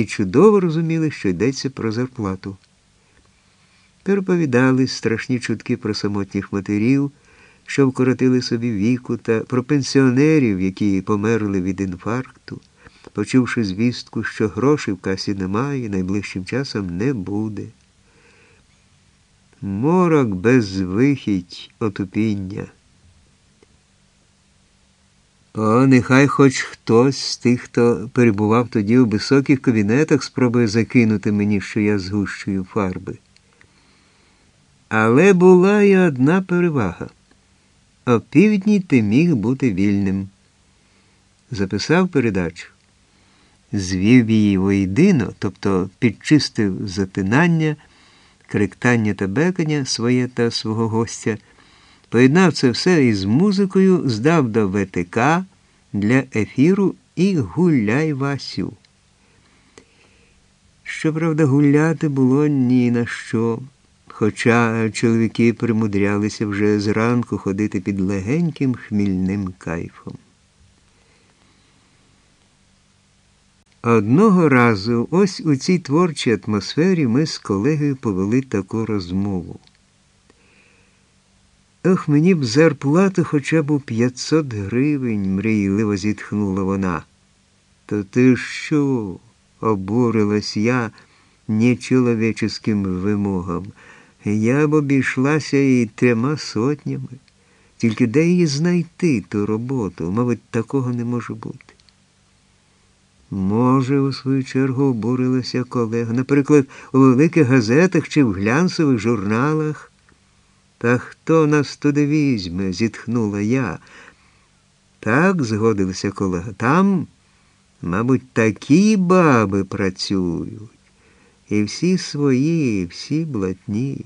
і чудово розуміли, що йдеться про зарплату. Переповідали страшні чутки про самотніх матерів, що вкоротили собі віку, та про пенсіонерів, які померли від інфаркту, почувши звістку, що грошей в касі немає найближчим часом не буде. Морок безвихідь отупіння. О, нехай хоч хтось з тих, хто перебував тоді у високих кабінетах, спробує закинути мені, що я згущую фарби. Але була й одна перевага. О півдні ти міг бути вільним. Записав передачу, звів її воєдино, тобто підчистив затинання, кректання та бекання своє та свого гостя. Поєднав це все із музикою, здав до ВТК для ефіру і гуляй Васю. Щоправда, гуляти було ні на що, хоча чоловіки примудрялися вже зранку ходити під легеньким хмільним кайфом. Одного разу ось у цій творчій атмосфері ми з колегою повели таку розмову. Ох, мені б зарплату хоча б у 500 гривень, мрійливо зітхнула вона. То ти що? обурилась я нечоловіческим вимогам. Я б обійшлася і трьома сотнями. Тільки де її знайти ту роботу? Мабуть, такого не може бути. Може, у свою чергу обурилася колега, наприклад, у великих газетах чи в глянцевих журналах. Та хто нас туди візьме? зітхнула я. Так, згодився колега. Там, мабуть, такі баби працюють. І всі свої, і всі блатні.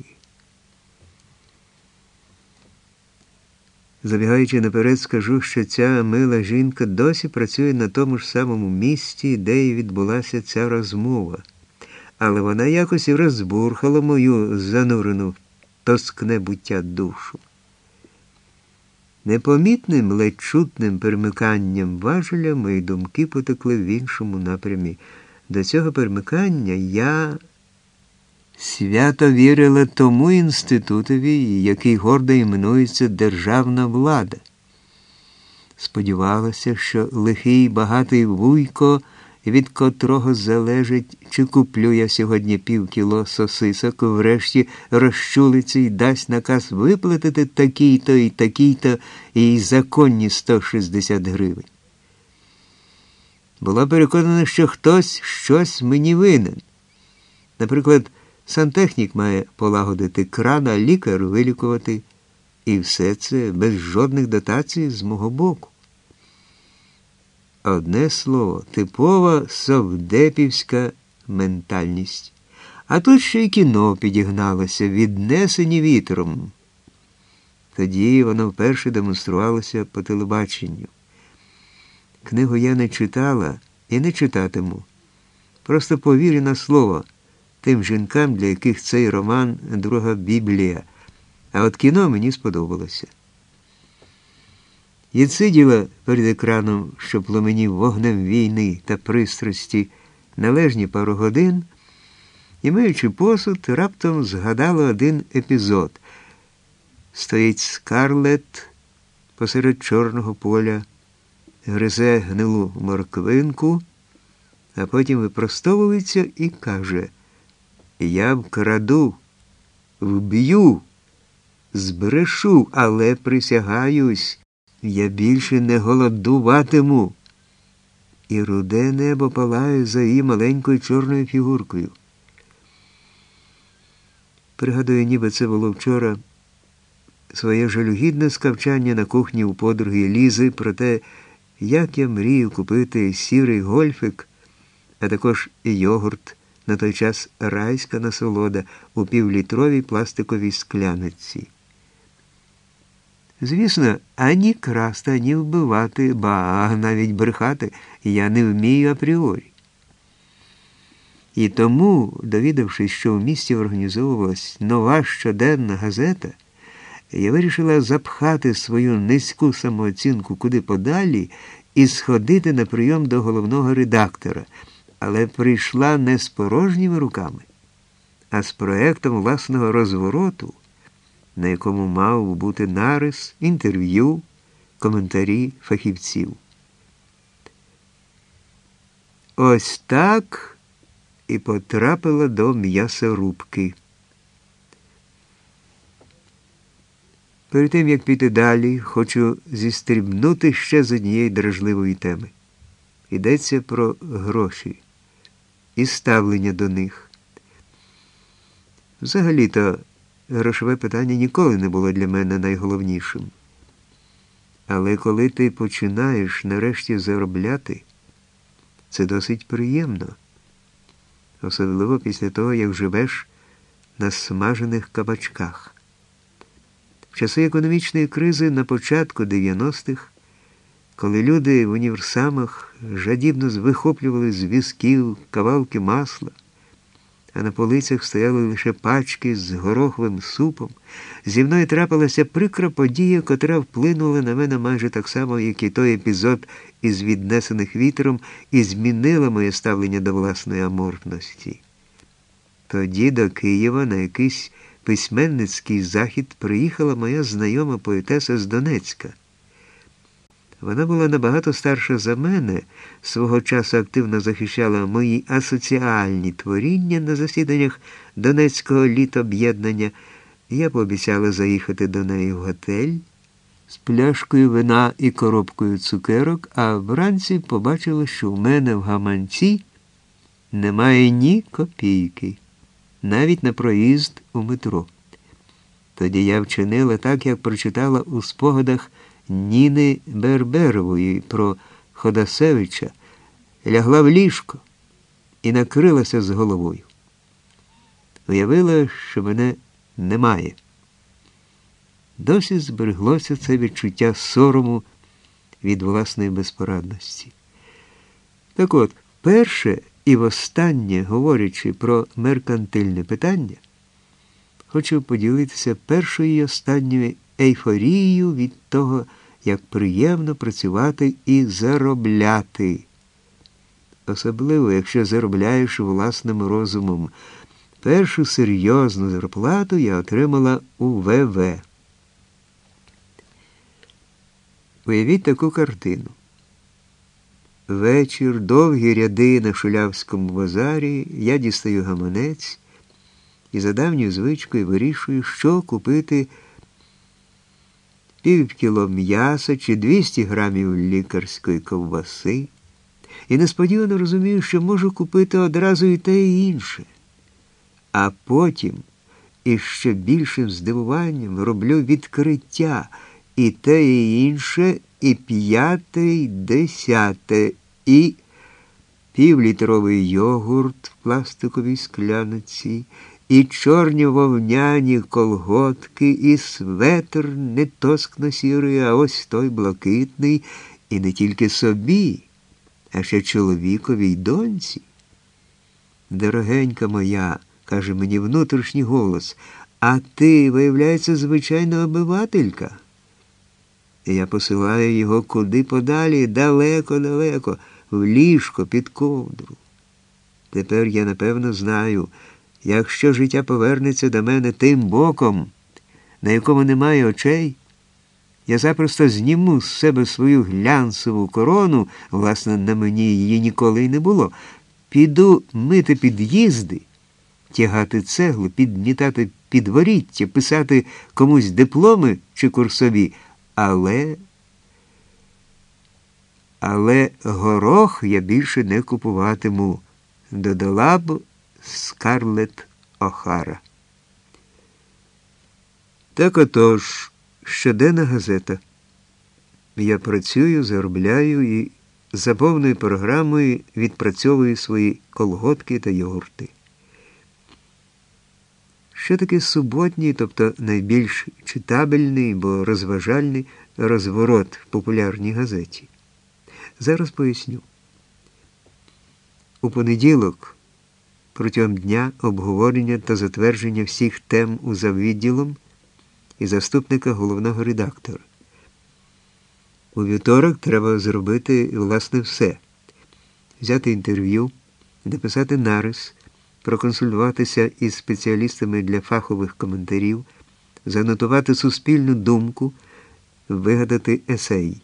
Забігаючи наперед, скажу, що ця мила жінка досі працює на тому ж самому місці, де і відбулася ця розмова. Але вона якось і розбурхала мою занурену тоскне буття душу. Непомітним, ледь чутним перемиканням важеля мої думки потекли в іншому напрямі. До цього перемикання я свято вірила тому інститутові, який гордо іменується державна влада. Сподівалася, що лихий багатий вуйко від котрого залежить, чи куплю я сьогодні пів кіло сосисок, врешті розчулиться і дасть наказ виплатити такий-то і такий-то і законні 160 гривень. Була переконана, що хтось щось мені винен. Наприклад, сантехнік має полагодити кран, а лікар вилікувати. І все це без жодних дотацій з мого боку. Одне слово, типова совдепівська ментальність. А тут ще й кіно підігналося, віднесені вітром. Тоді воно вперше демонструвалося по телебаченню. Книгу я не читала і не читатиму. Просто повірю на слово тим жінкам, для яких цей роман друга Біблія. А от кіно мені сподобалося. І сиділа перед екраном, що пломенів вогнем війни та пристрасті належні пару годин, і, миючи посуд, раптом згадала один епізод. Стоїть скарлет посеред чорного поля, гризе гнилу морквинку, а потім випростовується і каже: Я вкраду, вб'ю, збрешу, але присягаюсь. Я більше не голодуватиму. І руде небо палає за її маленькою чорною фігуркою. Пригадую, ніби це було вчора своє жалюгідне скавчання на кухні у подруги Лізи про те, як я мрію купити сірий гольфик, а також йогурт, на той час райська насолода у півлітровій пластиковій скляниці. Звісно, ані красти, ані вбивати, ба навіть брехати я не вмію апріорі. І тому, довідавшись, що в місті організовувалась нова щоденна газета, я вирішила запхати свою низьку самооцінку куди подалі і сходити на прийом до головного редактора. але прийшла не з порожніми руками, а з проектом власного розвороту, на якому мав бути нарис, інтерв'ю, коментарі фахівців. Ось так і потрапила до м'ясорубки. Перед тим, як піти далі, хочу зістрібнути ще з однієї дражливої теми. Йдеться про гроші і ставлення до них. Взагалі-то грошове питання ніколи не було для мене найголовнішим. Але коли ти починаєш нарешті заробляти, це досить приємно, особливо після того, як живеш на смажених кабачках. В часи економічної кризи на початку 90-х, коли люди в універсамах жадібно вихоплювали з візків кавалки масла, а на полицях стояли лише пачки з гороховим супом, зі мною трапилася прикра подія, котра вплинула на мене майже так само, як і той епізод із віднесених вітром, і змінила моє ставлення до власної амортності. Тоді до Києва на якийсь письменницький захід приїхала моя знайома поетеса з Донецька. Вона була набагато старша за мене, свого часу активно захищала мої асоціальні творіння на засіданнях Донецького літоб'єднання. Я пообіцяла заїхати до неї в готель з пляшкою вина і коробкою цукерок, а вранці побачила, що в мене в гаманці немає ні копійки навіть на проїзд у метро. Тоді я вчинила так, як прочитала у спогадах Ніни Берберової про Ходасевича, лягла в ліжко і накрилася з головою. Уявила, що мене немає. Досі збереглося це відчуття сорому від власної безпорадності. Так от, перше і востаннє, говорячи про меркантильне питання, хочу поділитися першою і останньою ейфорією від того, як приємно працювати і заробляти. Особливо, якщо заробляєш власним розумом. Першу серйозну зарплату я отримала у ВВ. Уявіть таку картину. Вечір, довгі ряди на шулявському базарі, я дістаю гаманець і за давньою звичкою вирішую, що купити пів кіло м'яса чи 200 грамів лікарської ковбаси. І несподівано розумію, що можу купити одразу і те і інше. А потім із ще більшим здивуванням роблю відкриття і те і інше, і п'яте, і десяте і півлітровий йогурт в пластиковій скляниці, і чорні вовняні колготки, і светр не тоскно сірий, а ось той блакитний, і не тільки собі, а ще чоловіковій доньці. Дорогенька моя, каже мені внутрішній голос, а ти, виявляється, звичайна обивателька. Я посилаю його куди подалі, далеко-далеко в ліжко під ковдру. Тепер я напевно знаю, якщо життя повернеться до мене тим боком, на якому немає очей, я запросто зніму з себе свою глянцеву корону, власне, на мені її ніколи й не було, піду мити під'їзди, тягати цеглу, підмітати підворіття, писати комусь дипломи чи курсові, але але горох я більше не купуватиму, додала б Скарлет Охара. Так отож, щоденна газета. Я працюю, заробляю і за повною програмою відпрацьовую свої колготки та йогурти. Що таке суботній, тобто найбільш читабельний, бо розважальний розворот в популярній газеті? Зараз поясню. У понеділок протягом дня обговорення та затвердження всіх тем у завідділом і заступника головного редактора. У вівторок треба зробити власне все: взяти інтерв'ю, написати нарис, проконсультуватися із спеціалістами для фахових коментарів, занотувати суспільну думку, вигадати есей.